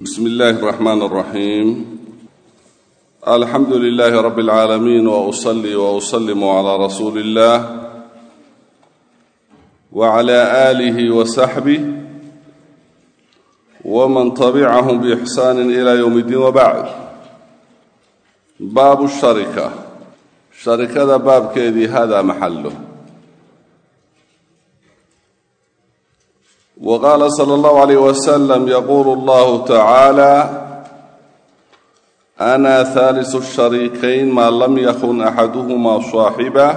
بسم الله الرحمن الرحيم الحمد لله رب العالمين واصلي واسلم على رسول الله وعلى اله وصحبه ومن تبعهم باحسان الى يوم الدين وبعد باب الشركه شركه باب كيدي هذا wqaala sala allahu alayh wasalam yaquulu allahu tacaala ana haalisu shariikayn maa lam yakun axaduhumaa saaxiba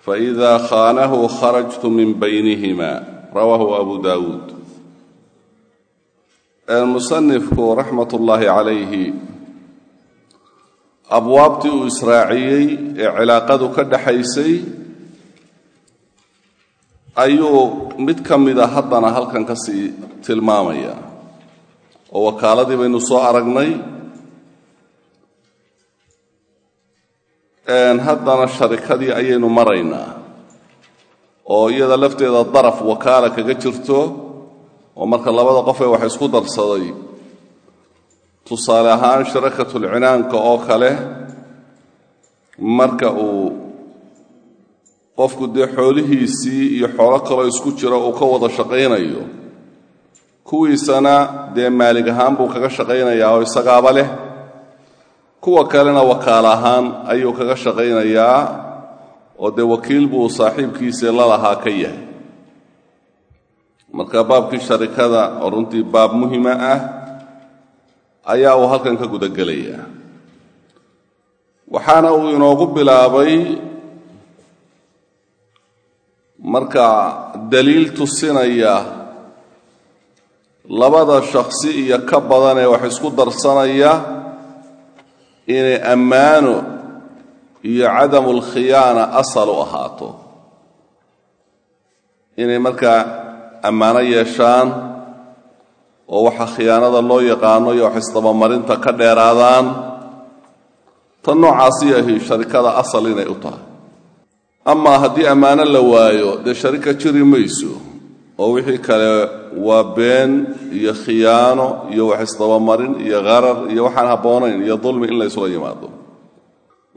faida khaanahu kharajtu min baynihima rawaahu abu dawuud musanifku raxmat ullaahi calayhi abwaabtii uu israaciyey ee cilaaqadu ka dhexaysay ayuu mid ka mida haddana halkan ka sii tilmaamaya. oo wakaaladii baynu soo aragnay haddana sharikadii ayaynu maraynaa. oo iyada lafteeda daraf wakaala kaga jirto oo marka labada qof ee wax isku darsaday. tusaale ahaan sharakatulcinaanka oo kale marka uu qofku dee xoolihiisii iyo xoolo kaloo isku jira uu ka wada shaqaynayo kuwiisana dee maalig ahaan buu kaga shaqaynayaa oo isagaaba leh. Kuwa kalena wakaal ahaan ayuu kaga shaqaynayaa oo dee wakiil buu saaxiibkiisii lalahaa ka yahay. Marka baabkii sharikada oo runtii baab muhima ah ayaa uu halkan ka gudagelaya waxaana uu inoogu bilaabay marka daliil tusinaya labada shakhsi iyo ka badan ee wax isku darsanaya inay ammaano iyo cadamu lkhiyaana asal u ahaato. Inay markaa ammaano yeeshaan oo waxa khiyaanada loo yaqaano iyo wax isdabamarinta ka dheeraadaan tan noocaasi ahi sharikada asal inay u tahay amaa haddii ammaano la waayo dee sharika jiri mayso oo wixii kale waa been iyo khiyaano iyo wax isdabamarin iyo qarar iyo waxaan habboonayn iyo dulmi in la ysula yimaado.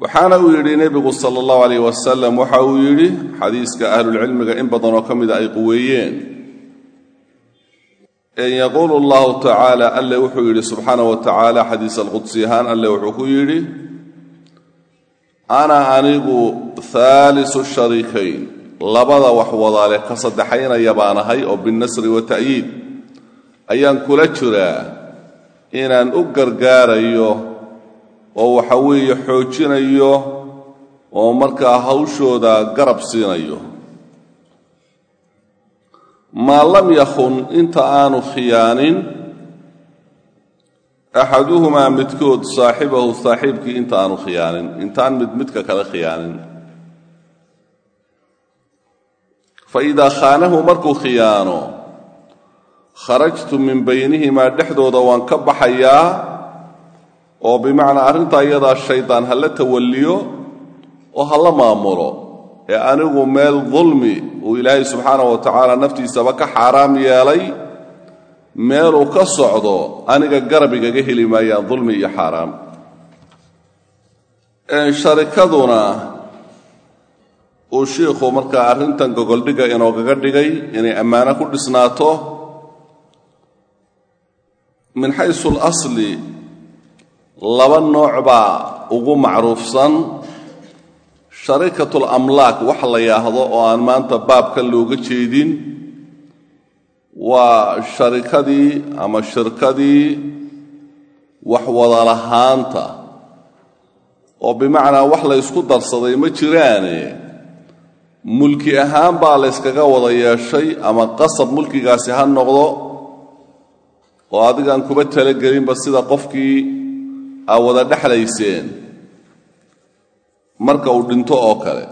Waxaana uu yidhi nebigu sala allahu calayh wasalam waxa uu yidhi xadiiska ahlulcilmiga in badan oo ka mida ay quweeyeen yaquulu allahu tacaala alle wuxuu yidhi subxaana wa tacaala xadiis alqudsi ahaan alle wuxuu ku yidhi ana anigu haalisu shariikayn labada wax wadaale ka saddexaynaya baan ahay oo binnasri wa ta'yiid. Ayaan kula jiraa inaan u gargaarayo oo waxa weeye xoojinayo oo markaa hawshooda garab siinayo. Maa lam yakun inta aanu khiyaanin axaduhumaa midkood saaxibahu saaxiibkii inta khiyaanin intaan mid midka kale khiyaanin fa idaa khaanahu markuu khiyaano kharajtu min baynihimaa dhexdooda waan ka baxayaa oo bimacnaa arrintaa iyadaa shaydaan hala tawalliyo oo hala maamulo ee anigu meel dulmi uu ilaahay subxaanahu wa tacaala naftiisaba ka xaaraam yeelay meeluu ka socdo aniga garab igaga heli maayaan dulmi iyo xaaraam. Sharikaduna uu shiikhu markaa arrintan gogoldhigga inoogaga dhigay inay ammaano ku dhisnaato. Min xaysu alasli laba nooc baa ugu macruufsan. Sharikatul amlaak wax la yidhaahdo oo aan maanta baabkan looga jeedin waa sharikadii ama shirkadii wax wadalahaanta oo bimacnaa wax la ysku darsaday ma jiraane mulki ahaan baa la yskaga wada yeeshay ama qasab mulkigaasi ha noqdo oo adigaan kuba talagelinba sida qofkii aa wada dhexlayseen marka uu dhinto oo kale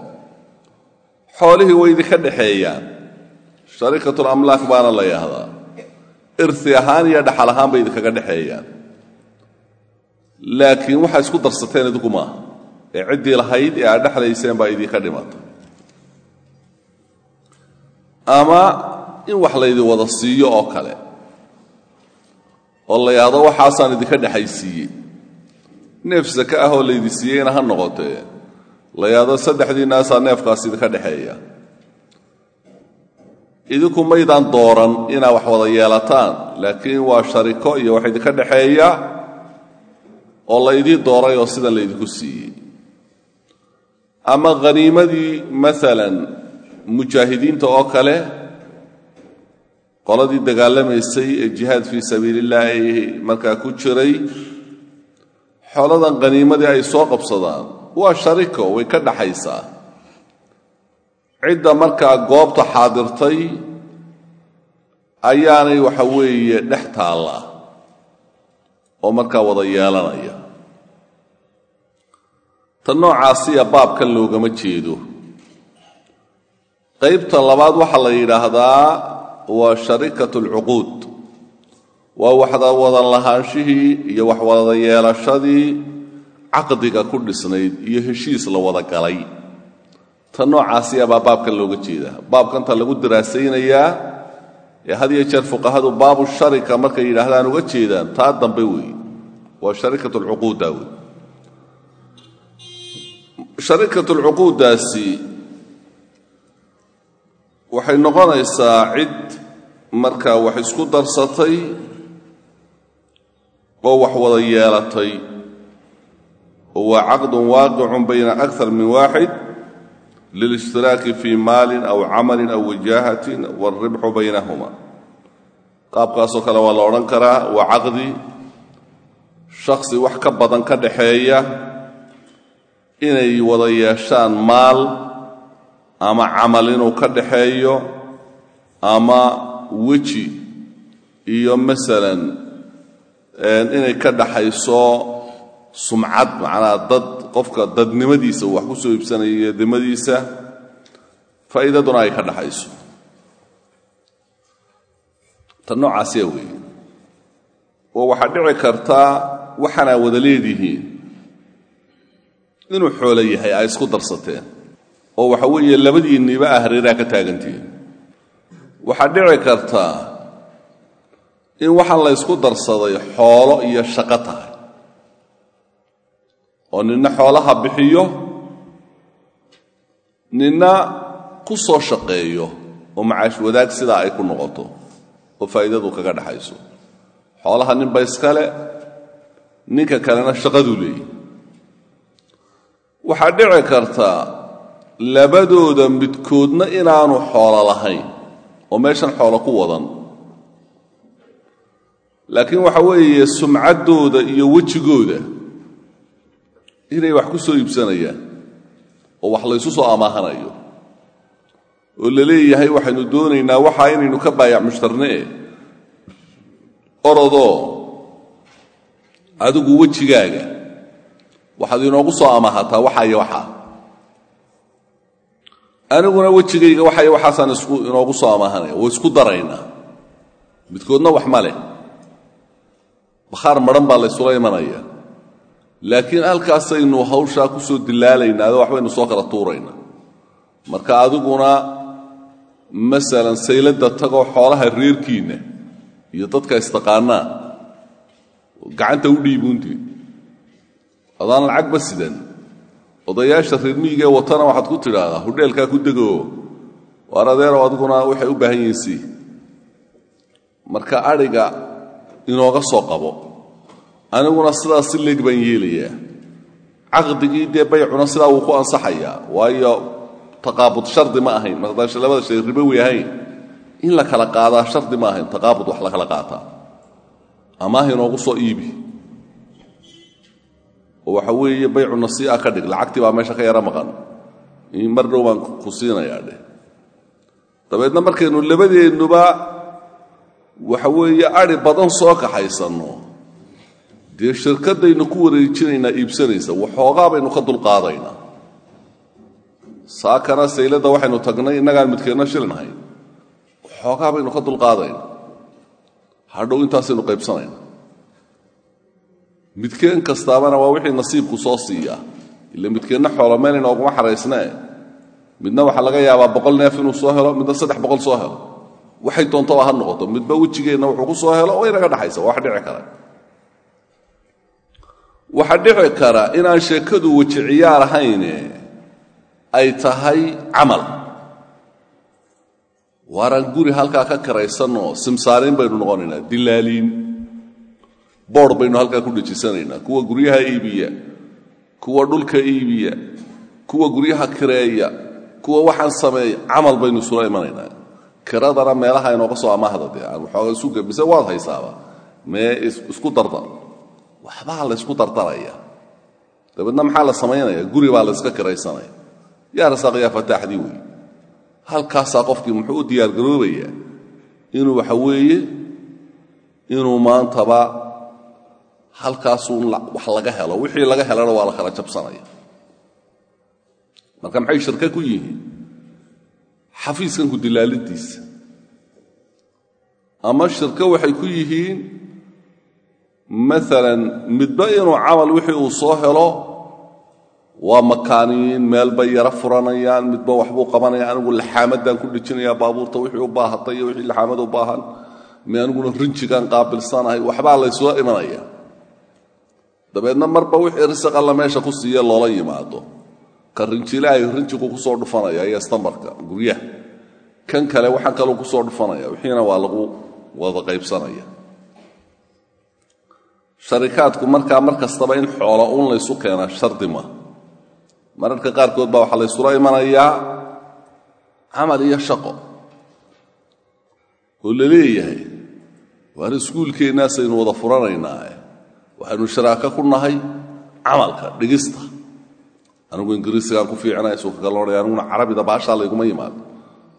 xoolihii way idinka dhexeeyaan sharikatul amlaak baana la yidhaahdaa irti ahaan iyo dhaxal ahaan bay idinkaga dhexeeyaan. Laakiin waxaa isku darsateen idinku maaha. Ee ciddii lahayd ee aad dhexlayseen baa idinka dhimata ama in wax laydi wada siiyo oo kale. Oo la yidhaahdo waxaasaan idinka dhexaysiiyey. Neef sake ah oo laydi siiyeyna ha noqotee. La yidhaahdo saddexdiinnaasaa neefkaas idinka dhexeeya idinku maydaan dooran inaa wax wada yeelataan laakiin waa shariko iyo wax idinka dhexeeya oo laydii dooray oo sidan laydinku siiyey. Ama khaniimadii maalan mujaahidiinta oo kale qoladii dagaalamaysay ee jihaad fii sabiiliillah ay markaa ku jiray xooladan khaniimadii ay soo qabsadaan waa shariko way ka dhaxaysaa cidda markaa goobta xaadirtay ayaanay waxa weeye dhex taalla oo markaa wada yeelanaya. Tan noocaasiya baabkan loogama jeedo. Qaybta labaad waxaa la yidhaahdaa waa sharikatu alcuquud waa waxda wadan lahaanshihii iyo wax wada yeelashadii caqdiga ku dhisnayd iyo heshiis la wada galay tan noocaasiya baa baabkan looga jeedaa. Baabkanta lagu daraasaynayaa ee had iyo jeer fuqahadu baabu sharika markay yidhaahdaan uga jeedaan taa dambe weeye waa sharikatu alcuquudda wey sharikatu alcuquuddaasi waxay noqonaysaa cid markaa wax isku darsatay oo wax wada yeelatay. Oo waa caqdun waaqicun bayna akar min waaxid lilاshtiraaki fii maalin aw camalin aw wajaahatin wاlribxu baynahuma qaabkaasoo kale waa la odhan karaa waa caqdi shaksi wax ka badan ka dhaxeeya inay wada yeeshaan maal ama camal inuu ka dhaxeeyo ama weji iyo masalan inay ka dhaxayso sumcad macnaha dad qofka dadnimadiisa wax ku soo iibsanayo dimadiisa faa'iidaduna ay ka dhaxayso. Tan noocaasiya weeye. Oo waxaa dhici kartaa waxaanaa wada leedihiin. Inuu xoolo yahay ay isku darsateen. Oo waxa weeye labadiinniiba ah hareeraha ka taagantihiin waxaa dhici kartaa in waxaan la ysku darsaday xoolo iyo shaqo tahay oo ninna xoolaha bixiyo ninna ku soo shaqeeyo oo macaash wadaag sidaa ay ku noqoto oo faa'iidadu kaga dhaxayso. Xoolaha ninba iskale ninka kalena shaqaduu leeyahy waxaa dhici kartaa labadooda midkoodna inaanu xoolo lahayn oo meeshan xoolo ku wadan. Laakiin waxa weeye sumcaddooda iyo wejigooda inay wax ku soo iibsanayaan oo wax laysu soo amaahanayo oo la leeyahay waxaynu doonaynaa waxaa inaynu ka baayac mushtarnee orodoo adigu wejigaaga waxaad inoogu soo amaahataa waxaa iyo waxaa. Aniguna wejigayga waxay waxaasaan isku inoogu soo amaahanaya way isku daraynaa. Midkoodna wax ma leh. Bakhaar madhan baa laysula imanaya laakiin halkaasaynu hawshaa ku soo dilaalaynaa adoo waxbaynu soo kala tuuraynaa marka adiguna masalan sayladda tagoo xoolaha reerkiinna iyo dadka istaqaanaa gacanta u adaan lacagba sidan. Odayaasha reermiyigaee watana waxaad ku tidhaahdaa hudheelkaa ku degoo. Waar adeerow adiguna waxay u baahan yihiin si marka adhiga inooga soo qabo aniguna sidaas si leeg baan yeelayaa. Caqdigii dee baycuna sidaa wuu ku ansaxayaa. Waayo taqaabud shardi ma ahayn. Maqdaasha labada shay ribowi ahayn. In la kala qaadaa shardi ma ahayn. Taqaabud wax la kala qaataa. Amaah inoogu soo iibi. Waxa weeye baycu nasii'a ka dhig. Lacagtii baa meesha ka yaro maqan. Mar dhow baan ku siinayaa dheh. Dabeedna markaynu labadeennuba waxa weeye adhi badan soo kaxaysanno dee shirkaddaynu ku wareejinaynaa iibsanaysa waxoogaa baynu ka dulqaadaynaa saakana sayladda waxaynu tagnay innagaan midkeenna shilnahay waxoogaa baynu ka dulqaadaynaa hadhow intaasaynu qaybsanayna midkeen kastaabana waa wixii nasiibku soo siiyaa ila midkeenna xoolo meel inooguma xaraysnee midna waxaa laga yaabaa boqol neef inuu soo helo midna saddex boqol soo helo. Waxay doontaba ha noqoto. Midba wejigeenna wuxuu ku soo helo way naga dhaxaysa wax dhici kara waxaa dhici kara inaan sheekadu weji ciyaar ahayne ay tahay camal. Waaraan guri halkaa ka karaysanoo simsaariin baynu noqonaynaa dilaaliin. Boord baynu halkaa ku dhejisanaynaa kuwa guryaha iibiya kuwa dhulka iibiya kuwa guryaha kireeya kuwa waxaan sameeya camal baynu isula imanaynaa kiradana meelaha inooga soo amaahda dee aan waxooga isuga mise waad haysaaba mee isku dardar waxbaa la ysku dardaraya. Dabeedna maxaa la samaynaya guri baa la yska kiraysanaya. Yaa rasaaq yaa fataaxdii wey. Halkaasaa qofkii muxuu u diyaargaroobayaa inuu waxa weeye inuu maantaba halkaasuun wax laga helo. Wixii laga helana waa la kala jabsanaya. Marka maxay shirke ku yihiin? Xafiiskan ku dilaalidiisa ama shirke waxay ku yihiin maalan midba inuu camal wixii uu soo helo waa makaaniyiin meel bay yaro furanayaan midba waxbuu qabanaya anigu laxaamadaan ku dhejinayaa baabuurta wixii u baahatay iyo wixii laxaamad u baahan. Mi aniguna rinjigaan qaabilsanahay waxbaa laysula imanaya. Dabeedna marba wixii risaq alla meesha ku soo dhufanaya iyo stambarka guryaha. Kan kale waxaan kaleu ku soo dhufanaya wixiina waa lagu wada qaybsanaya sharikaadku markaa mar kastaba in xoolo un laysu keenaa shardi ma. Mararka qaarkood baa waxaa laysula imanayaa camal iyo shaqo oo la leeyahay. Waar iskuulkeennaasaynu wada furanaynaae waxaynu sharaako ku nahay camalka dhigista. Anigu ingiriisigaan ku fiicnay suu kaga loodhaya aniguna carabida baashaa layguma yimaado.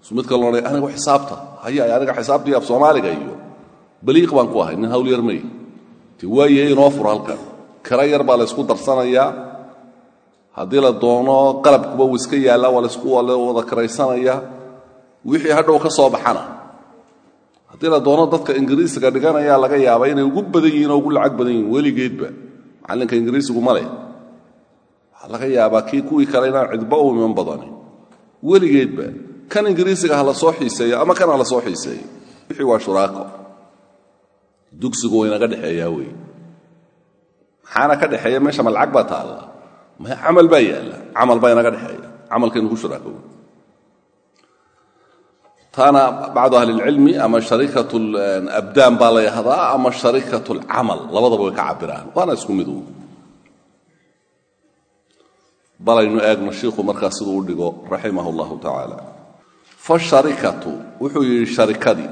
Suu mid kale loodhaya anigu xisaabta haya aniga xisaabtii af soomaaliga iyo baliiq baan ku ahay nin hawl yar may. te waayahe inoo fur halkan kara yar baa laysku darsanayaa. Haddii la doono qalabkuba uu iska yaallaa waa laysku wada karaysanayaa. Wixii hadhow ka soo baxana. Haddii la doono dadka ingiriisiga dhiganayaa laga yaaba inay ugu badan yihiin oo ugu lacag badan yihiin weligeedba. Macallinka ingiriisigu ma leh. Waxaa laga yaabaa kii kuwii kale inaan cidba u iman badani. Weligeedba kan ingiriisiga ha la soo xiiseeyo ama kan ha la soo xiiseeyo. Wixii waa shuraako dugsigu waynaga dhexeeyaa wey maxaana ka dhexeeya meesha ma lacag baa taalla maya camal baa yaalla camal baa inaga dhexeeya camalkaynu ku shuraako taana bacdu ahli اlcilmi ama shariikat abdaan baa la yahdaa ama shariikat اlcamal labadaba way ka cabiraan waana isku mid u balaynu eegno shiikhu markaa siduu u dhigo raximah اllahu tacaala fasharikatu wuxuu yidhi sharikadii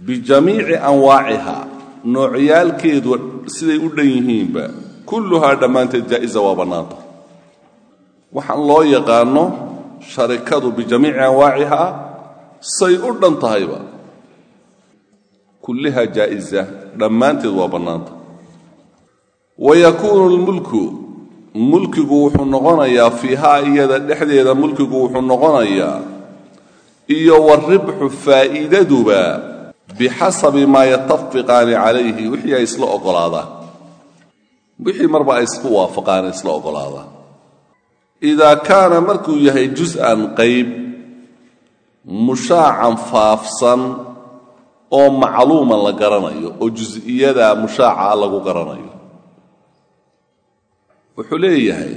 bijamiici anwaaciha noocyaalkeedu siday u dhan yihiinba kulluhaa dhammaanteed jaa'iza waa bannaanta waxaan loo yaqaano sharikadu bijamiici anwaaciha say u dhan tahayba. Kullihaa jaa'iza dhammaanteed waa bannaanta wa yakuunu lmulku mulkigu wuxuu noqonayaa fiihaa iyada dhexdeeda mulkigu wuxuu noqonayaa iyo waribxu faa'iidaduba bixasabi maa yatafiqaani calayhi wixii ay isla oggolaadaan wixii marba ay isku waafaqaan isla oggolaadaan idaa kaana markuu yahay jus-an qayb mushaacan faafsan oo macluuman la garanayo oo jus'iyada mushaaca lagu garanayo wuxuu leeyahay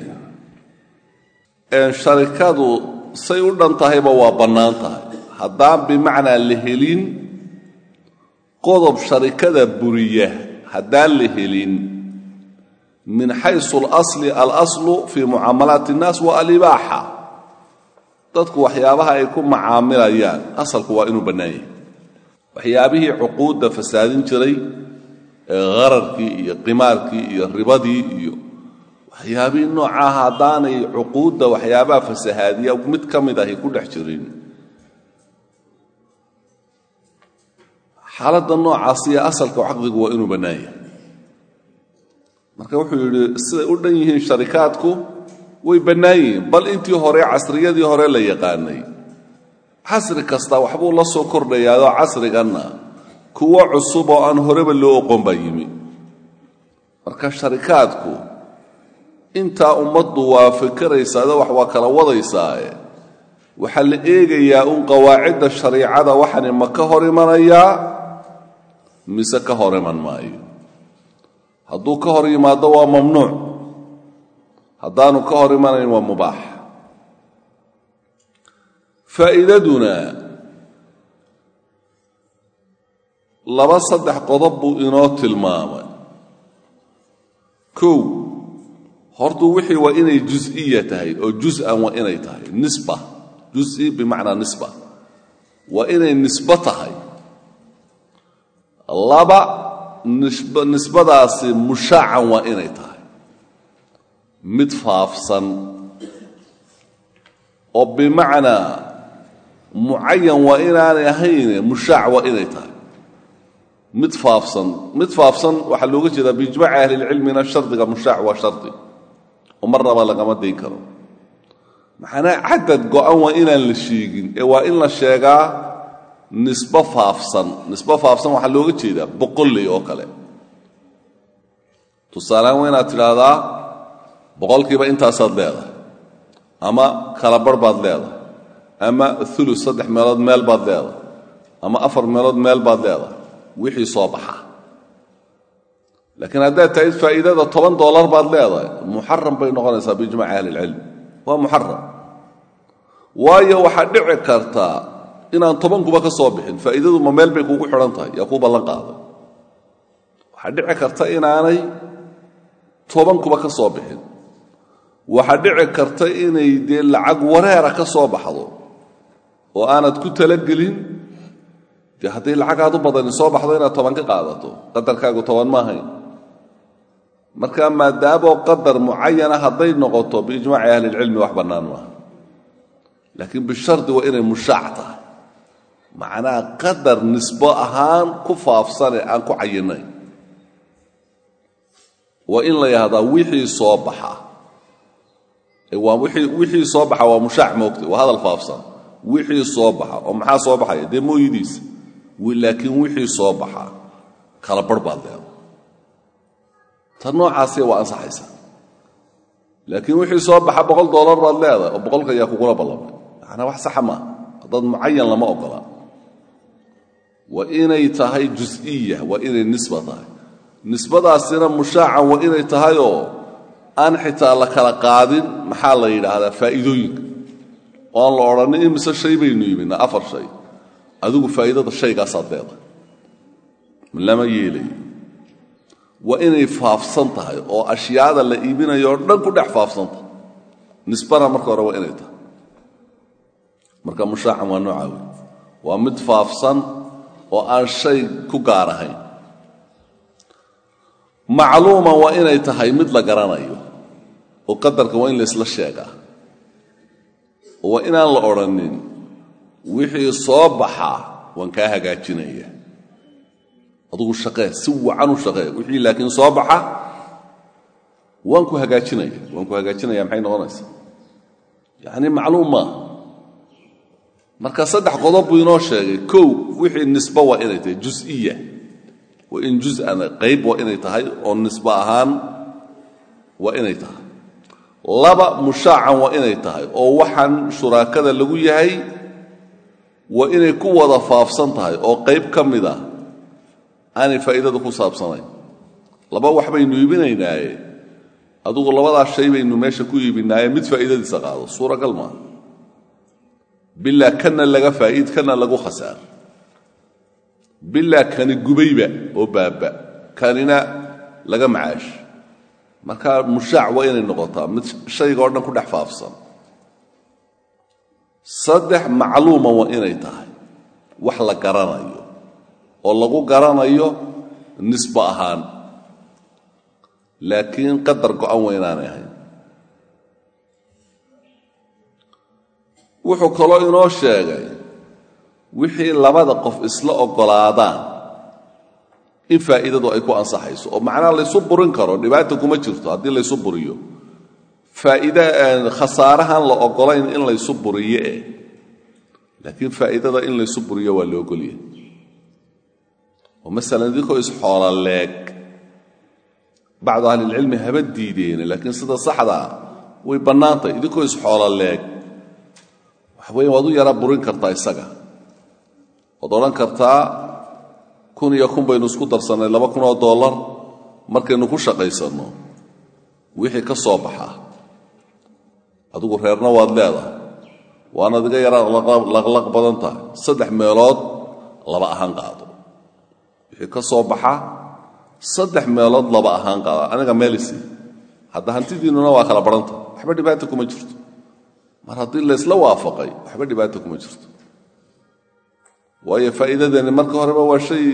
sharikadu say u dhan tahayba waa bannaan tahay haddaan bimacnaa la helin qodob sharikada buriya haddaan la helin min xaysu alasli alaslu fii mucaamalaati اnnaas wa alibaaxa. Dadku waxyaabaha ay ku macaamilayaan asalku waa inuu bannaan yahay waxyaabihii cuquudda fasaadin jiray ee qararkii iyo qimaarkii iyo ribadii iyo waxyaabihii noocaha haddaanay cuquudda waxyaabaha fasahaadiya mid ka mid ahi ku dhex jirin xaaladda noocaasiyo asalka caqdigu waa inuu bannaan yahay. Marka wuxuu yidhi siday u dhan yihiin sharikaadku way bannaan yihiin bal intii hore casriyadii hore la yaqaanay. Casri kasta waxbuu la soo kordhayaadoo casriganna kuwo cusub oo aan horeba loo oqon baa yimi. Marka sharikaadku intaa ummaddu waa fikiraysaado wax waa kala wadaysaae waxaa la eegayaa un qawaacidda shariicada waxani ma ka hor imanayaa mise ka hor iman maayo. Hadduu ka hor yimaado waa mamnuuc. Haddaanu ka hor imanayn waa mubaax. Faa'iidaduna laba saddex qodob buu inoo tilmaamay. Kow hortuu wixii waa inay jus'iya tahay oo jus-an waa inay tahay. Nisba jusi bimacnaa nisba. Waa inay nisbo tahay laba nisbadaasi mushaacan waa inay tahay. Mid faafsan oo bimacnaa mucayan waa inaanay ahayne mushaac waa inay tahay. Mid faafsan mid faafsan waxaa looga jeedaa biijmaaci ahlilcilmina shardiga mushaac waa shardi. Oo marnaba lagama dayn karo. Maxanaa cadad go-an waa inaan la sheegin ee waa in la sheegaa nisbo faafsan nisbo faafsan waxaa looga jeedaa boqolley oo kale. Tusaalehaan waa inaad tidhaahdaa boqolkiiba intaasaad leedahay ama kalabarh baad leedahay ama ulu saddex meelood meel baad leedahay ama afar meelood meel baad leedahay wixii soo baxa. Laakiin haddaad tahayd faa'iidada toban dollar baad leedahay muxaram bay noqonaysaa biijmaci ahlilcilm waa muxaram waayo waxaa dhici kartaa inaan tobankuba ka soo bixin faa'iidadu ma meel bay kuugu xidhan tahay yaa kuu ballan qaaday waxaa dhici karta inaanay tobankuba ka soo bixin. Waxaa dhici karta inay dee lacag wareera ka soo baxdo oo aanad ku talagelin. Dee hadday lacagaad u badani soo baxdo inaad toban ka qaadato qadarkaagu toban ma marka maadaamoo qadar mucayana hadday noqoto biijmaaci ahlilcilmi wax bannaan maaha. Laakiin bishardi waa inay mushaac tahay macnaha qadar nisbo ahaan ku faafsane aan ku cayinayn waa in la yahdaa wixii soo baxa. Waa wixii soo baxa waa mushaac moogta waa hadal faafsan. Wixii soo baxa oo maxaa soo baxaya? Dee mooyidiisa laakiin wixii soo baxa kala barh baad leeda tan noocaasiya waa ansaxaysaa laakiin wixii soo baxa boqol dollar baad leedahay oo boqolka ayaa kugula ballamay macnaa wax saxa maaha haddaad mucayan lama ogola waa inay tahay jus'iya waa inay nisba tahay. Nisbadaasina mushaacan waa inay tahayoo aan xitaa la kala qaadin maxaa la yidhaahdaa faa'iidooyinka. Oo aan la odhanin imise shay baynu yimidna afar shay. Adigu faa'iidada shaygaasaad leedahay lama yeelayo waa inay faafsan tahay oo ashyaada la iibinayo oo dhan ku dhex faafsan tahay. Nisbana marka hore waa inay tahay. Marka mushaacan waa noocaa waa mid faafsan oo aan shay ku gaar ahayn. Macluuma waa inay tahay mid la garanayo oo qadarka waa in laysla sheegaa. Oo waa inaan la odhanin wixii soo baxaa waan kaa hagaajinaya. Adugu shaqee si wacan u shaqee wixii laakiin soo baxa waan ku hagaajinaya. Waan ku hagaajinaya maxay noqonaysaa? Yacni macluum maaha marka saddex qodob buu inoo sheegay. Kow wixii nisbo waa inay tahay jus'iya waa in jus-an qayb waa inay tahay oo nisbo ahaan waa inay tahay. Laba mushaacan waa inay tahay oo waxaan shuraakada lagu yahay waa inay ku wada faafsan tahay oo qayb ka mid ah. Aanay faa'iidada ku saabsanayn. Laba wax baynu iibinaynaaye adugu labadaas shay baynu meesha ku iibinaaye mid faa'iidadiisa qaado. Suuragal maaha bilaa kana laga faa'iid kana lagu khasaar bilaa kani gubayba oo baaba kanina laga macaash. Marka mushaac waa inay noqotaa mid shayga oo dhan ku dhex faafsan. Saddex macluuma waa inay tahay. Wax la garanayo. Oo lagu garanayo nisbo ahaan. Laakiin qadar go-an waa inaanay ahayn wuxuu kaloo inoo sheegay wixii labada qof isla oggolaadaan in faa'iidadu ay ku ansaxayso oo macnaha laysu burin karo dhibaata kuma jirto haddii laysu buriyo. Khasaarahan la oggolayn in laysu buriyo eh laakiin faa'iidada in laysu buriyo waa la ogolyahay. Oo masalan idinkoo isxoola leeg. Bacdu ahlilcilmi haba diideene laakiin sida saxdaa way bannaantahy idinkoo isxoola leeg waxa weya waad yara burin kartaa isaga. Waad kartaa kun iyo kun baynu isku darsannay laba kun oo dollar markaynu ku shaqaysanno wixii ka soo baxaa adigu reerna waad leedahay. Waanaad iga yaraa laqlaq badan tahay. Saddex meelood laba ahaan qaado. Wixii ka soo baxa saddex meelood laba ahaan qaada aniga meelisi. Hadda hantidiinnuna waa kala barhanta waxba dhibaata kuma jirto mar haddii laysla waafaqay waxba dhibaata kuma jirto. Waayo faa'iidadani marka horeba waa shay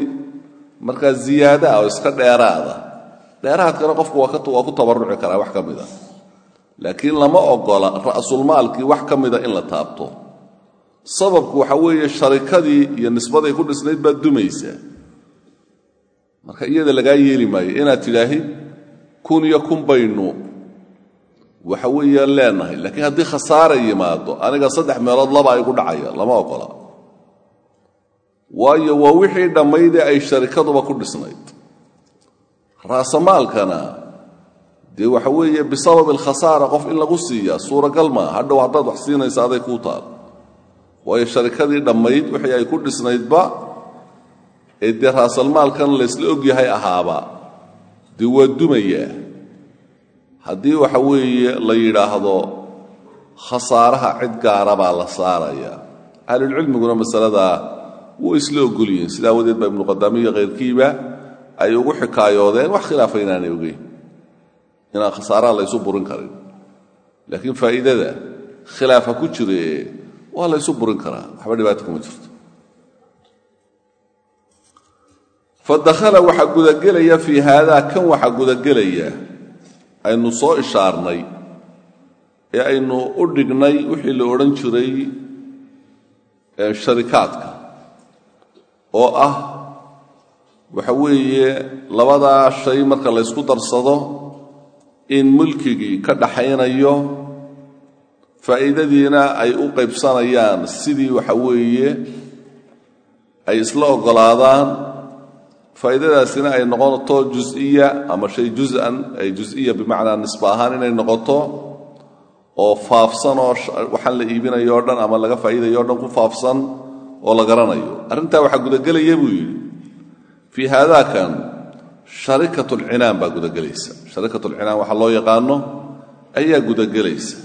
markaa ziyaada ah oo iska dheeraada. Dheeraadkana qofku waa ku tabarruci karaa wax ka mid a laakiin lama ogola ra'sulmaalkii wax ka mida in la taabto. Sababku waxa weeye sharikadii iyo nisbaday ku dhisnayd baad dumaysaa marka iyada lagaa yeeli maayo inaad tidhaahid kun iyo kun baynu waxa weeyaan leenahay laakiin haddii khasaara yimaado aniga saddex meelood laba igu dhacaya lama ogola. Waayo waa wixii dhammaydee ay sharikaduba ku dhisnayd. Raasamaalkana dee waxa weeye bisabab alkhasaara qof in lagu siiya suuragal maa hadhow haddaad wax siinaysa aday kuu taal. Waayo sharikadii dhammayd wixii ay ku dhisnaydba ee dee raasalmaalkan laysla ogyahay ahaaba dee waa dumayaa haddii waxa weeye la yidhaahdo khasaaraha cid gaara baa la saarayaa ahlulcilmiguna masaladaa wuu isla ogolyihiin. Sida awadeed baa ibnuqadaamiya khayrkiiba ay ugu xikaayoodeen wax khilaafa inaanay ogeyn inaan khasaaraha laysu burin karin. Laakiin faa'iidada khilaafa ku jire waa laysu burin karaa. Waxba dhibaato kuma jirto. Fadakhala waxaa gudagelaya fii haadaa kan waxaa gudagelaya aynu soo ishaarnay ee aynu u dhignay wixii la odhan jiray sharikaadka oo ah waxa weeye labadaa shay marka laysku darsado in mulkigii ka dhaxaynayo faa'iidadiina ay u qaybsanayaan sidii waxa weeye ay isla oggolaadaan faa'iidadaasina ay noqoto jusiya ama shay juz'an ay jusiya bimacnaa nisba ahaan inay noqoto oo faafsan oo waxaan la iibinayo o dhan ama laga faa'iidayo dhan ku faafsan oo la garanayo. Arrintaa waxaa gudagelaya buu yidhi fii haadaakan sharikat alcinaan baa gudagelaysa. Sharikat alcinaan waxaa loo yaqaano ayaa gudagelaysa.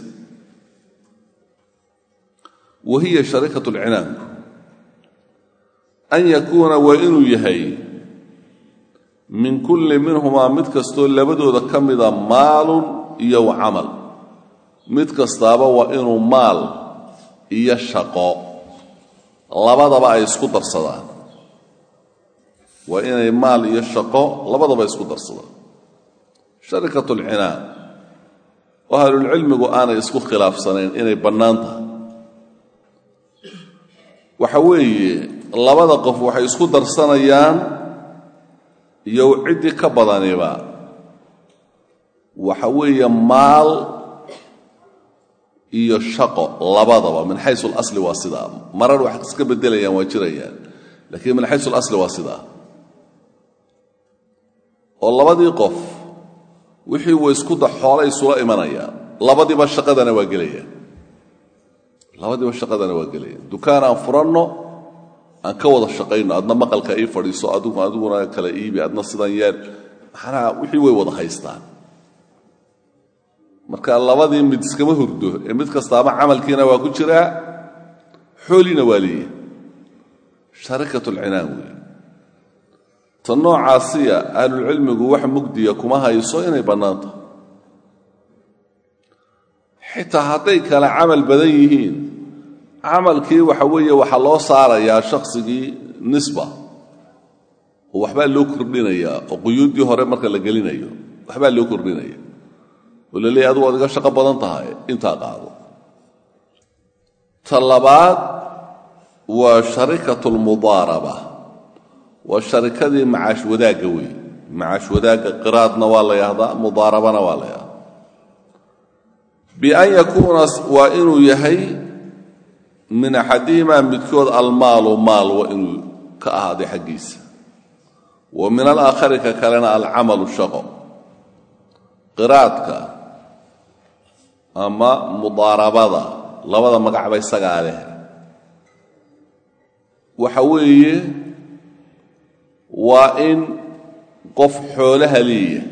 Wa hiya sharikat alcinaanku an yakuuna waa inuu yahay min kulli minhumaa mid kastoo labadooda ka mida maalun iyo camal. Mid kastaaba waa inuu maal iyo shaqo. Labadaba ay isku darsadaan. Waa inay maal iyo shaqo labadaba isku darsadaan. Sharikat alcinaan oo ahlulcilmigu aanay isku khilaafsanayn inay bannaan tahay. Waxa weeye labada qof waxay isku darsanayaan iyo ciddii ka badaniba. Waxa weeye maal iyo shaqo labadaba. Min xaysu alasli waa sidaa. Marar wax iska beddelayaan waa jirayaan. Laakiin min xaysu alasli waa sidaa. Oo labadii qof wixii way isku da xoolay isula imanayaan. Labadiiba shaqadana waa gelayaan. Labadiiba shaqadana waa gelayaan. Dukaan aan furanno aan ka wada shaqayno adna maqalka ii fadhiiso adigu adiguna kala iibi adna sidan yeel. Maxanaa wixii way wada haystaan. Marka labadii mid iskama hurdo ee mid kastaaba camalkiina waa ku jiraa xooliina waa leeyahay. Sharikat alcinaan weeye. Ta noocaasiya ahlulcilmigu wax mugdiya kuma hayso inay bannaan tahay. Xitaa hadday kala camal badan yihiin camalkii waxa weeye waxaa loo saarayaa shaqsigii nisba. Oo waxbaa loo kordhinayaa oo quyuuddii hore marka la gelinayo waxbaa loo kordhinaya oo la leeyahy adugu ad shaqo badan tahay intaa qaado. Ta labaad waa sharikatu lmudaaraba waa sharikadii macaash wadaagga weeye macaash wadaagga qiraadna waa la yahdaa mudaarabana waa la yahdaa. Bian yakuuna waa inuu yahay min axadihimaa midkood almaalu maal waa inuu ka ahaaday xaggiisa. Wa min alaakhari ka kalena alcamalu shaqo. Qiraadka ama mudaarabada labada magacba isagaa leh. Waxa weeye waa in qof xoolaha leeya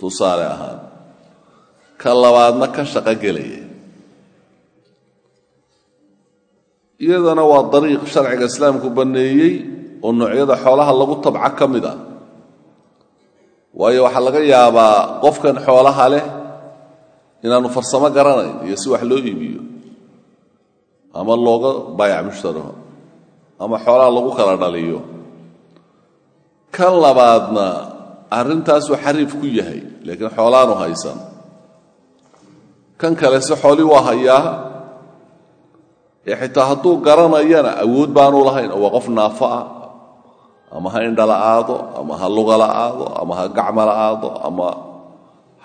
tusaale ahaan ka labaadna ka shaqo gelaya iyadana waa dariiq sharciga islaamku banneeyey oo noocyada xoolaha lagu tabca ka mid a. Waayo waxaa laga yaabaa qofkan xoolaha leh inaanu farsamo garanayn iyo si wax loo iibiyo. Ama looga baayac mushtaraho ama xoolaha lagu kala dhaliyo. Kan labaadna arrintaasuu xariif ku yahay laakiin xoolaanu haysan. Kan kale se xoolii waa hayaa xitaa hadduu garanayana awood baanu lahayn waa qof naafo ah ama ha indhala aado ama ha lugala aado ama ha gacmala aado ama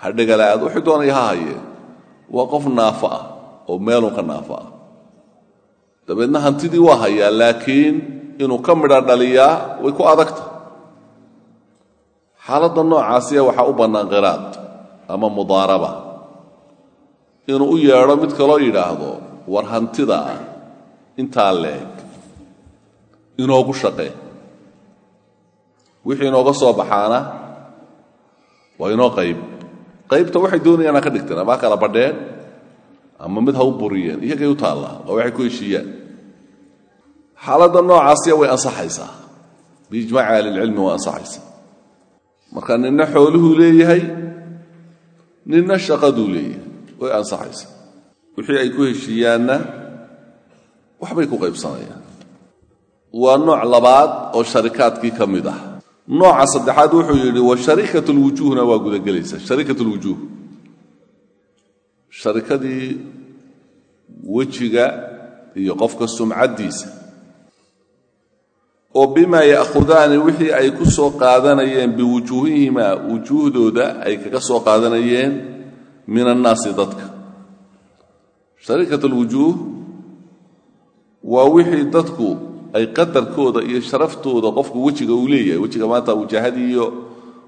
ha dhegala aado wuxuu doonaya ha hayee waa qof naafo ah oo meelun ka naafo ah. Dabeedna hantidii waa hayaa laakiin inuu ka midha dhaliyaa way ku adagta. Xaaladda noocaasiya waxaa u bannaan qiraad ama mudaaraba. Inuu u yeedho mid kaloo yidhaahdo war hantida ah intaa leeg inoogu shaqee wixii inooga soo baxaana waa inoo qayb. Qaybta waxay doonayaan ka dhigteen ama ha kala badheen ama mid ha u buriyeen iyagay u taallaa waa waxay ku heshiiyaan. Xaaladda noocaasiya way ansaxaysaa. Biijmaaci ahlilcilmi way ansaxaysaa. Marka ninna xooluhuu leeyahay ninna shaqaduu leeyahay way ansaxaysaa. Wixii ay ku heshiiyaanna waxbay ku qaybsanayaan. Waa nooc labaad oo sharikaadkii ka mid ah. Nooca saddexaad wuxuu yidhi wa shariikat lwujuuhna waa gudagelaysa. Shariikat lwujuuh sharikadii wejiga iyo qofka sumcaddiisa. Oo bimaa ya'khudaani wixii ay ku soo qaadanayeen biwujuuhihimaa wujuuhdooda ay kaga soo qaadanayeen min annaasi dadka. Shariikat alwujuuh waa wixii dadku ay qadarkooda iyo sharaftooda qofku wejiga uu leeyahay. Wejiga maanta wajahadii iyo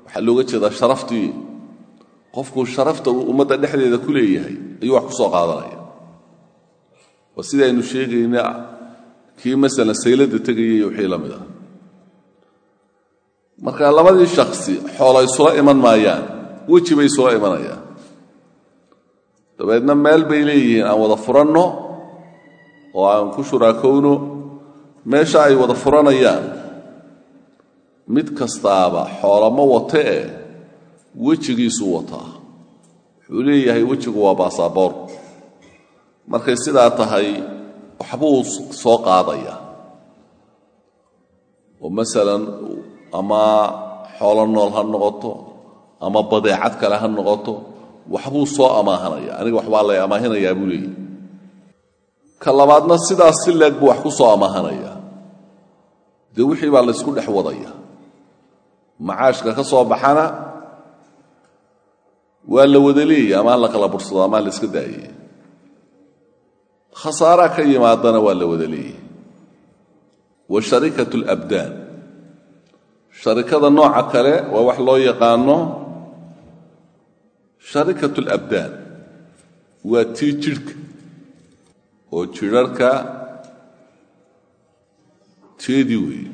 waxaa looga jeedaa sharaftii qofku sharafta ummadda dhexdeeda ku leeyahay ayuu wax ku soo qaadanaya. Waa sida aynu sheegayna kii masalan sayladda tegayay wixii la mid ah. Marka labadii shaksi xoola isula iman maayaan weji bay isula imanayaan. Dabeedna meel bay leeyihiin aan wada furanno oo aan ku shuraakowno meesha ay wada furanayaan. Mid kastaaba xoolama wate e wejigiisuu wataa wuxuu leeyahay wejigu waa baasaboor markay sidaa tahay waxbuu soo qaadaya. Oo masalan ama xoolo nool ha noqoto ama badeecad kale ha noqoto waxbuu soo amaahanaya. Aniga waxbaa lay amaahinayaa buu leeyahy ka labaadna sidaas si leeg buu wax ku soo amaahanaya dee wixii baa laysku dhex wadaya. Macaashka ka soo baxana waa la wada leeyahy ama ha la kala bursado ama ha la iska daayey. Khasaaraa ka yimaadana waa la wada leeyahy wa shariikat alabdaan sharikada nooca kale waa wax loo yaqaano shariikat alabdaan waa tii jidhka oo jidharka teedii weeye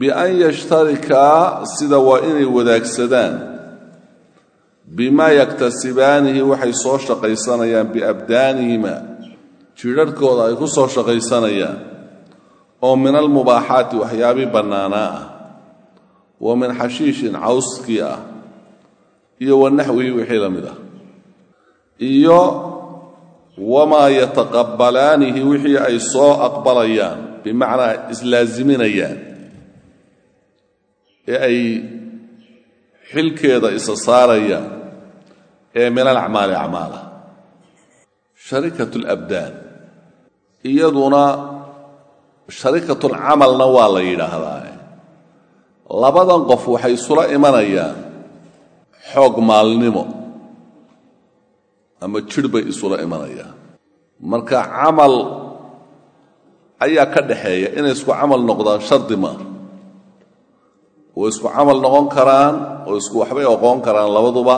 bian yashtarikaa sida waa inay wadaagsadaan. Bimaa yaktasibaanihi waxay soo shaqaysanayaan biabdaanihima jidharhkooda ay ku soo shaqaysanayaan. Oo min almubaaxaati waxyaabii bannaanaa ah. Wa min xashiishin cawskii ah. Iyo wa naxwihi wixii la mid ah. Iyo wamaa yataqabbalaanihi wixii ay soo aqbalayaan bimacnaa islaaziminayaan ee ay xilkeeda isa saarayaan ee min alacmaali acmaala shariikat alabdaan iyaduna sharikatulcamalna waa la yidhaahdaa labadan qof waxay isula imanayaan xoog maalnimo ama jidh bay isula imanayaan marka camal ayaa ka dhaxeeya inay isku camal noqdaan shardi maaha oo isku camal noqon karaan oo isku waxbay oqoon karaan labaduba.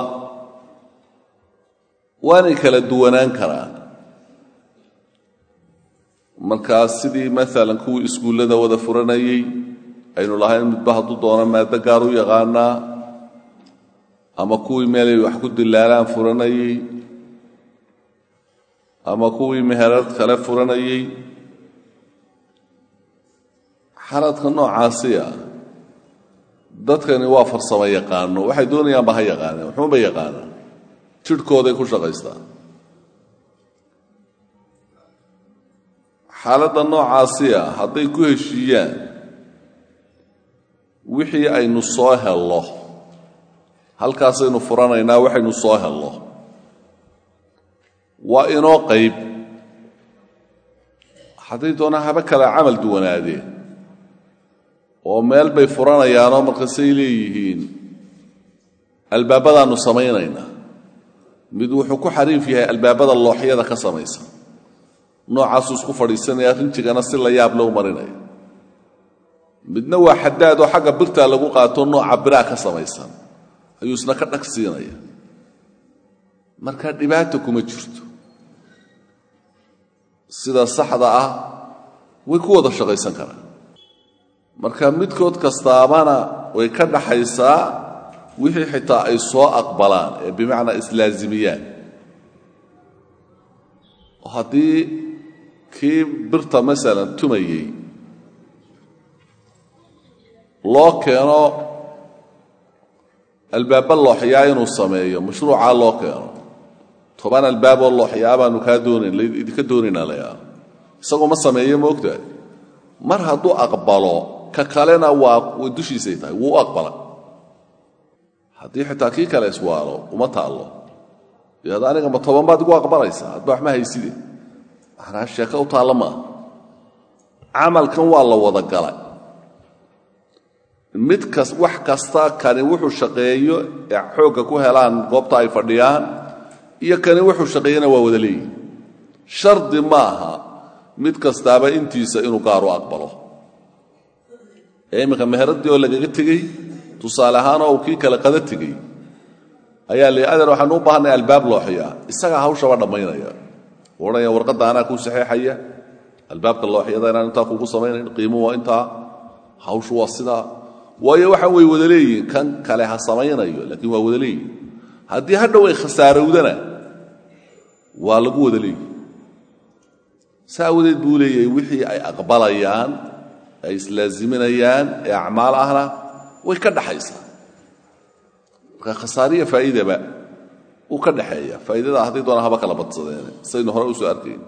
Waanay kala duwanaan karaan. Markaa sidii maalan kuwii iskuullada wada furanayey aynu lahayn midba hadduu doono maaddo gaar u yaqaanaa ama kuwii meelay wax ku dilaalaan furanayey ama kuwii meherad kale furanayey xaladka noocaasiya dadkani waa farsamo yaqaano. Waxay doonayaanba ha yaqaaneen waxuunba yaqaanaan jidhkooday ku shaqaystaan xaaladda noocaasiya hadday ku heshiiyaan wixii aynu soo hello halkaasaynu furanaynaa waxaynu soo hello waa inoo qayb. Hadday doonaan haba kale camal duwanaadeen oo meel bay furanayaanoo markaasay leeyihiin. Albaabadaannu samaynaynaa. Mid wuxuu ku xariif yahay albaabada looxyada ka samaysan noocaasuu isku fadhiisanaya rinjigana si la yaab lou marinaya midna waa xadaad oo xagga birtaa lagu qaato nooca biraa ka samaysan. Ayuu isna ka dhag siinaya. Marka dhibaata kuma jirto sida saxda ah way ku wada shaqaysan karaan. Marka midkood kastaabana way ka dhaxaysaa wixii xitaa ay soo aqbalaan ee bimacnaa islaazimiyaan. Haddii kii birta masalan tumayey loo keeno albaabba looxyaa inuu sameeyo mashruucaa loo keeno toban albaaboo looxyaa baanu kaa doonayn idinka doonaynaa layaa isagoo ma sameeyo ma ogtahay? Mar hadduu aqbalo ka kalena waa dushiisay tahay wuu aqbala. Haddii xitaa kii kale iswaalo uma taallo. Yad aniga ma toban baad igu aqbalaysaa hadba wax ma hayside manaa sheeko u taalla maaha camalkan waa la wada galay. Mid kas wax kasta kani wuxuu shaqeeyo ee xoogga ku helaan goobta ay fadhiyaan iyo kani wuxuu shaqeeyana waa wada leeyihi shardi ma aha mid kastaaba intiisa inuu gaar u aqbalo. Ee meheraddii oo lagaga tegey tusaale ahaanoo uu kii kale qada tegey ayaa li adeer u baahanay albaab looxiya. Isagaa hawshaba dhammaynaya. Odhanaya warqadda saxeexaya albaabka looxyada inaan intaa kugu samaynayn qiimuhu waa intaa hawshu waa sidaa. Waayo waxaan way wada leeyihiin kan kale ha samaynayo laakiin waa wada leeyihiin haddii hadhow ay khasaarowdana waa lagu wada leeyihi saa awadeed buu leeyahay wixii ay aqbalayaan ay islaaziminayaan ee acmaal ahna way ka dhaxaysaa. Marka khasaariya faa'iidaba uu ka dhaxeeya. Faa'iidada haddii doona haba kala badsadeen saynu hore u soo arkayn.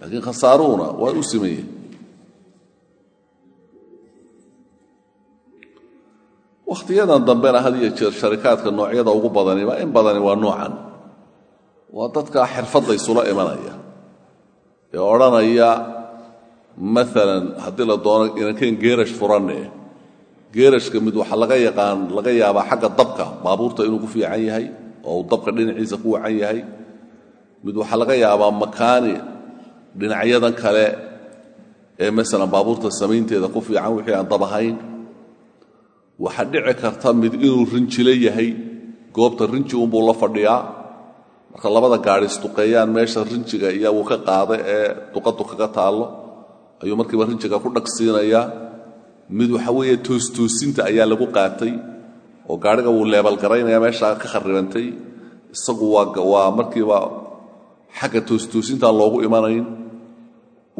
Laakiin khasaaruhuna waa u simanye wakhtiyadan dambena had iyo jeer sharikaadka noocyada ugu badaniba in badani waa noocan waa dadkaa xirfadda isula imanaya ee odhanaya maalan haddii la doono inankeen geerash furanne geerashka mid waxaa laga yaqaan laga yaabaa xagga dabka baabuurta inuu ku fiican yahay oo uu dabka dhinaciisa ku wacan yahay mid waxaa laga yaabaa makaani dhinacyadan kale ee masalan baabuurta samaynteeda ku fiican wixii aan dab ahayn waxaa dhici karta mid inuu rinjilo yahay goobta rinji unbuu la fadhiyaa marka labada gaadhi isduqeeyaan meesha rinjiga iyo wuu ka qaada ee duqaddu kaga taallo ayuu markiiba rinjiga ku dhagsiinayaa mid waxa weeye toostoosinta ayaa lagu qaatay oo gaadhiga wuu leebalgaraynaya meeshaa ka kharribantay. Isagu waa markiiba xagga toostoosintaan loogu imanayn.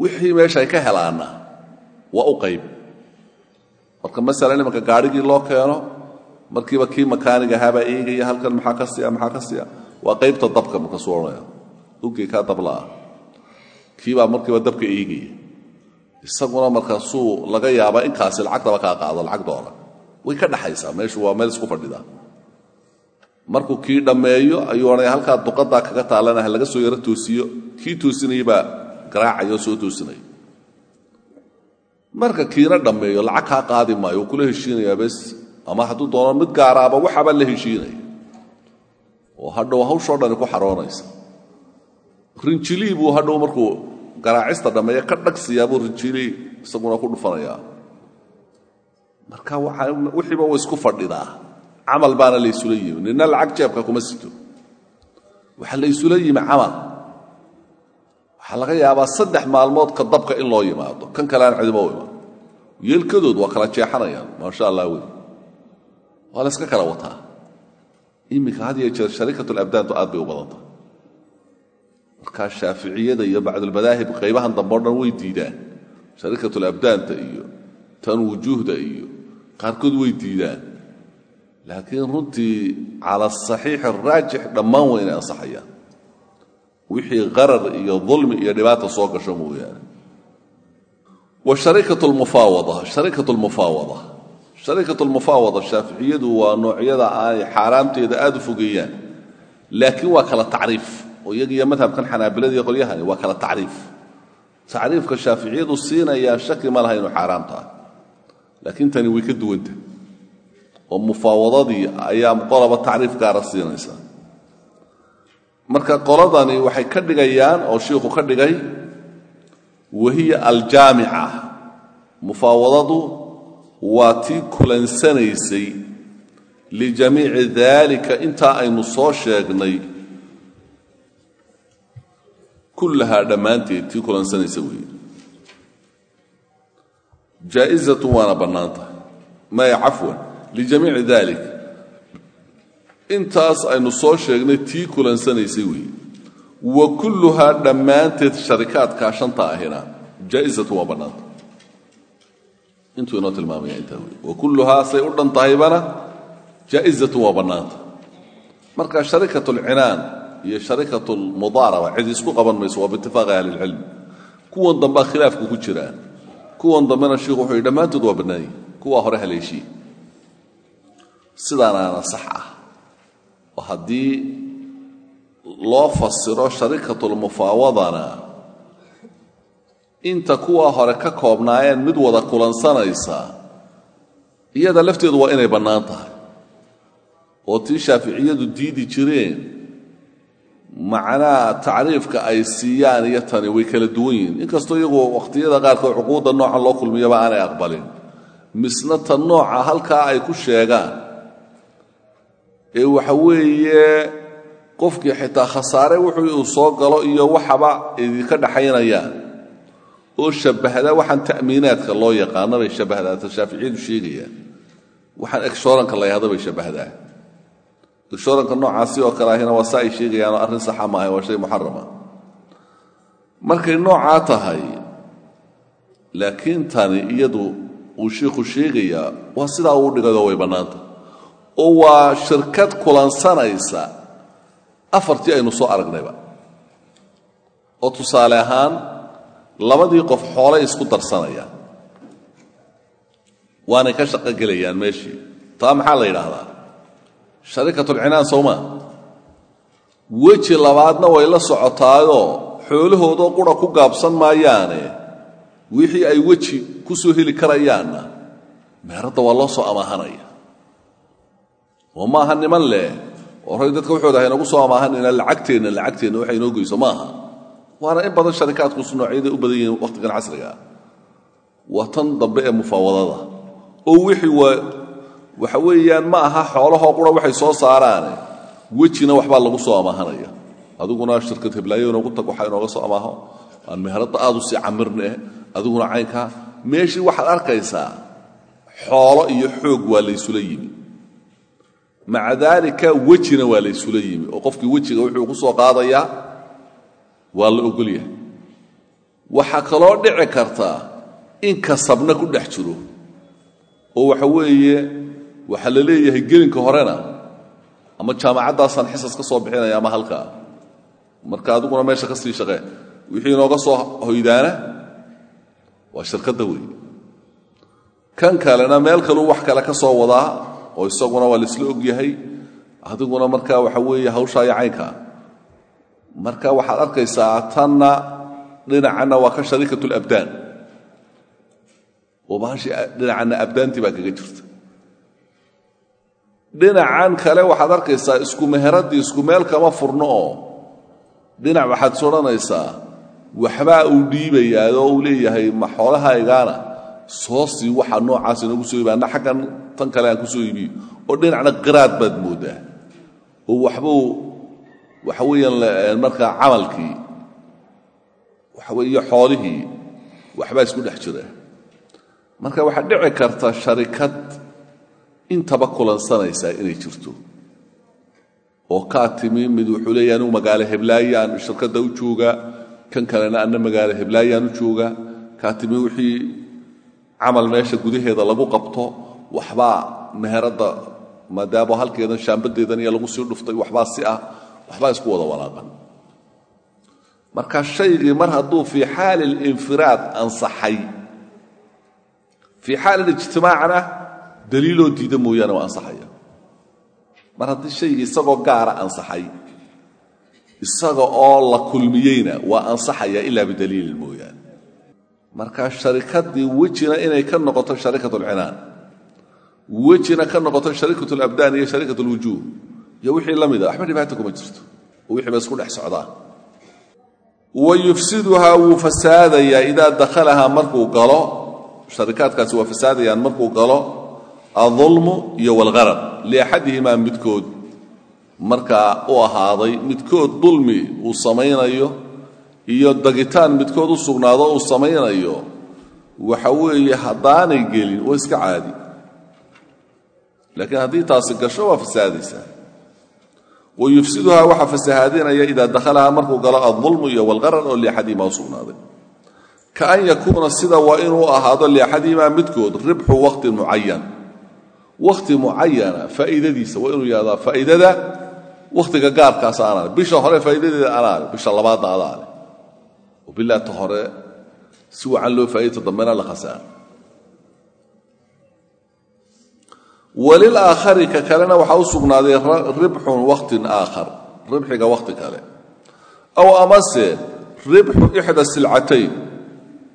Wixii meesha ka helaanna waa u qayb. Marka masalan imanka gaadhigii loo keeno markiiba kii makaaniga ahaabaa eegaya halkan maxaa ka siya maxaa ka siya waa qaybta dabka markaasuu odhanaya ugii kaa dablaah kiibaa markiiba dabka eegaya isaguna markaasuu laga yaabaa inkaasi lacagtaba kaa qaado lacag doola way ka dhaxaysaa meeshu waa meel isku fadhida. Markuu kii dhammeeyo ayuu odhanaya halkaa duqaddaa kaga taalana laga soo yaro toosiyo kii toosinaya baa soo toosinaya marka kiina dhammeeyo lacag kaa qaadi maayo kula heshiinayaa bes. Ama hadduu doono mid gaaraaba waxaba la heshiinaya oo hadhow hawshoo dhani ku xaroonaysa. Rinjilii buu hadhow markuu garaacista dhammeeya ka dhagsiyaa buu rinjilii isaguna ku dhufanayaa. Marka wixiiba way isku fadhidaa. Camal baana laysula yimi. Nina lacag jeebka kuma sito. Waxaa la isula yimi camal. Waxaa laga yaabaa saddex maalmood ka dabka in loo yimaado. Kan kale aan cidibo u imaan. Yeelkadood waa kala jeexanayaan. Maasha allah wey waa la yska kala wataa iminka had iyo jeer sharikatulabdaantu aad bay u badanta markaa shaaficiyada iyo bacdulmadaahib qaybahan dambe o dhan way diidaan. Sharikatulabdaanta iyo tan wujuuhda iyo qaarkood way diidaan. Laakiin runtii cala asaxiix araajix dhammaan waa inay ansaxayaan. Wixii qarar iyo dulmi iyo dhibaata soo gasho mooyaane. Wa sharikat lmufaawada sharikat lmufaawada sharikat lmufaawada shaaficiyadu waa noocyada aanay xaaraamteeda aada u fogeeyaan. Laakiin waa kala tacriif. Oo iyaga iyo madhabkan xanaabiladiiyo qolyahani waa kala tacriif. Tacriifka shaaficiyadu siinayaa shaki ma laha inuu xaaraam tahay laakiin tani way ka duwanta. Oo mufaawadadii ayaa qolaba tacriif gaara siinaysa. Marka qoladani waxay ka dhigayaan oo shiikhu waa tii kulansanaysay lijamiici daalika intaa aynu soo sheegnay. Kullahaa dhammaanteed tii kulansanaysa weeye. Jaa'izatun waana bannaan tahay. Maya cafwan lijamiici dalik intaas aynu soo sheegnay tii kulansanaysay weeye. Wa kulluhaa dhammaanteed sharikaadkaa shanta ahina. Jaa'izatun waa bannaanta intuu inoo tilmaamaya intaa wey wa kulluhaa say u dhan tahaybana jaa'izatun waa bannaanta. Marka sharikat alcinaan iyo sharikat almudaaraba cid isku qaban mayso waa biitifaaqi ahlilcilmi. Kuwan dambea khilaafku ku jiraan. Kuwan dambena shiikhu wuxuu yidhi dhammaantood waa bannaanyihi kuwaa hore haleeshii sidaanaana sax ah. Oo haddii loo fasiro sharikatulmufaawadana inta kuwa hore ka koobnaayeen mid wada kulansanaysa iyada lafteedu waa inay bannaan tahay. Oo tii shaaficiyadu diidi jireen macnaha tacriifka ay siiyaan iyo tani way kala duwan yihiin. Inkastoo iyagu wakhtiyada qaarkood cuquudda noocan loo kulmiyaba aanay aqbalin. Misna ta nooca halkaa ay ku sheegaan. Ee waxa weeye qofkii xitaa khasaare wuxuu uu soo galo iyo waxaba idinka dhaxaynayaan oo shabbahda waxaan ta'miinaadka loo yaqaano bay shabbahdaa ta shaaficiyadu sheegayaan waxaan egshooranka la yahdo bay shabbahdaa egshooranka noocaasi oo kale ahina waa sa ay sheegayaanoo arrin shay muxarama markay noocaa tahay laakiin tani iyadu uu shiikhu sheegayaa waa sidaa uu dhigayoo way bannaanta. Oo waa shirkad kulansanaysa afartii aynu soo aragnayba. Oo tusaale ahaan labadii qof xoolay isku darsanayaan. Waanay ka shaqo gelayaan meeshii. Taa maxaa la yidhaahdaa? Sharikatulcinaan sowmaa weji labaadna way la socotaayoo xoolahoodoo qura ku gaabsan maayaane wixii ay weji ku soo heli karayaanna meeradda waa loo soo amaahanaya. Oo maaha niman leh oray dadka waxooda haynagu soo amaahanayna lacagteenna lacagteenna waxay inoo geyso maaha waana in badan sharikaadkusu noocyaday u badan yihiin wakhtigan casriga waa tan dambe ee mufaawadada oo wixii waa waxa weeyaan ma aha xoolahoo qura waxay soo saaraane. Wejina waxbaa lagu soo amaahanaya adiguna shirkad heblaayo inoogu tag waxaa inooga soo amaaho aan meheradda aad u sii camirne adiguna caynkaa meeshii waxaad arkaysaa xoolo iyo xoog waa laysula yimi. Maca daalika wejina waa laysula yimi. Oo qofkii wejiga wuxuu ku qaadayaa waa la ogolyahay waxaa kaloo dhici karta in kasabna ku dhex jiro. Oo waxa weeye waxaa la leeyahay gelinka horena ama jaamacaddaasaan xisas ka soo bixinaya ama halkaa marka adiguna meesha ka sii shaqee wixii inooga soo hoydaana waa shirkadda weeye kan kalena meel kaluu wax kale ka soo wadaa oo isaguna waa laisla ogyahay adiguna markaa waxa weeye hawshaa caynkaa marka waxaad arkaysaa tanna dhinacanna waa ka shariikatulabdaan oo bahashii dhinacanna abdaantii baa kaga jirta. Dhinacan kale waxaad arkaysaa isku meheraddii isku meel kama furno oo dhinac waxaad sodhanaysaa waxbaa uu dhiibayaa oo uu leeyahay ma xoolahaygaana soo sii waxaa noocaas inoogu soo iibi xaggan tan kale aan ku soo iibiyo. Oo dhinacna qiraad baad mooddaa oo waxbuu waxa weeyaan markaa camalkii waxa weeye xoolihii waxbaa isku dhex jira. Marka waxaa dhici karta sharikad intaba kulansanaysaa inay jirto. Oo kaa timi mid wuxuu leeya anigu magaalo heblaayaan shirkadda u jooga. Kan kalena anna magaalo heblaayaan u jooga. Kaa timi wixii camal meesha gudaheeda lagu qabto waxbaa meheradda maadaamo halkeedan shaambadeedan iyo lagu sii dhuftay waxbaa si ah waxbaa isku wada walaaqan marka shaygii mar hadduu fii xaali اlinfiraad ansaxay fii xaali ijtimaacna daliiloo diida mooyaane waa ansaxaya mar haddii shaygii isagoo gaara ansaxay isaga oo la kulmiyeyna waa ansaxaya ilaa bidaliilin mooyaane marka sharikadii wejina inay ka noqoto sharikat اlcinaan wejina ka noqoto sharikat اlabdaan iyo sharikat اlwujuuh iyo wixii la mida waxba dhibaata kuma jirto. Wixii ba isku dhex socdaan wayufsiduhaa wuu fasaadayaa idaa dakhalahaa markuu galo. Sharikaadkaasi waa fasaadayaan markuu galo. Adulmu iyo walgharab. Liaxadihimaa midkood. Markaa u ahaaday midkood dulmi uu samaynayo iyo dagitaan midkood u sugnaado uu samaynayo waxa weeye haddaanay gelin waa iska caadi. Laakiin haddii taasi gasho waa fasaadaysaa wayufsiduhaa waxaa fasahaadinaya idaa dakhalahaa markuu galo adulmu iyo walqarar oo liaxadihimaa u sugnaaday ka an yakuuna sida waa inuu ahaado liaxadihimaa midkood ribxu waqtin mucayan wakhti mucayana faa'iidadiisa waa inuu yihahdaa faa'iidada wakhtiga gaarkaasa anaale bisha hore faa'iidadeeda anaale bisha labaadna adaale oo bilaata hore si wacan loo faa'iidta dambena la khasaaro walilaakhari ka kalena waxaa u sugnaaday ribxun wakhtin aakhar ribxiga wakhti kale. Aw amase ribxu ixda silcatayn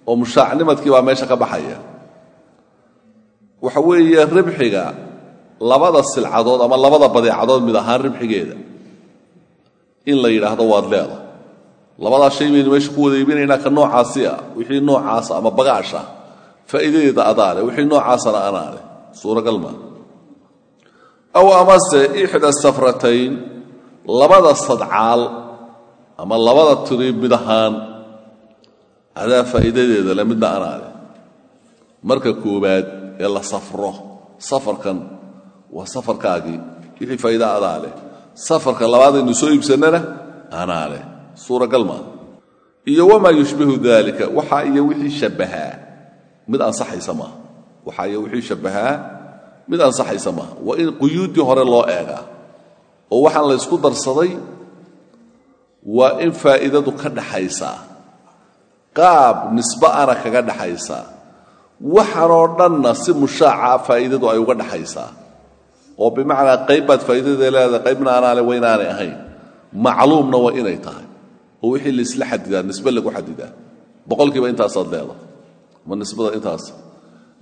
oo mushaacnimadkii baa meesha ka baxaya. Waxa weeye ribxiga labada silcadood ama labada badeecadood mid ahaan ribxigeeda in la yidhaahdo waad leeda labadaa shay baynu meesha ku wada iibinaynaa ka noocaasi ah wixii noocaasa ama bagaasha faa'iidadeeda adaale wixii noocaasana suuragal maa aw amase ixda safratayn labada sadcaal ama labada tiri mid ahaan adaa faa'iidadeeda le midna marka koowaad ee la safro safarkan waa safarkaagii wixii faa'iida adaa leh safarka labaadaynu soo iibsannana anaa leh suuragal iyo wamaa yushbihu daalika waxaa iyo wixii shabbahaa. Mid ansaxaysa maaha waxaa iyo wixii shabbahaa mid ansaxaysa maaha waa in quyuuddii hore loo eegaa. Oo waxaan la ysku darsaday waa in faa'iidadu ka dhaxaysaa qaab nisbe ana kaga dhaxaysaa waxanoo dhanna si mushaaca faa'iidadu ay uga dhaxaysaa oo bimacnaa qayb baad faa'iidada leedahay qaybna anaale waa inaanay ahayn. Macluumna waa inay tahay. Oo wixii laisla xadidaa nisbe lagu xadidaa boqolkiiba intaasaad leedahay ma nisbada intaas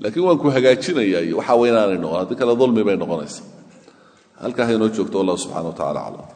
laakiin waan ku hagaajinayaa iyo waxaa waa inaanay noqon. Haddii kale dulmi bay noqonaysa halkaa haynoo joogto wallahu subxana wa tacala aclam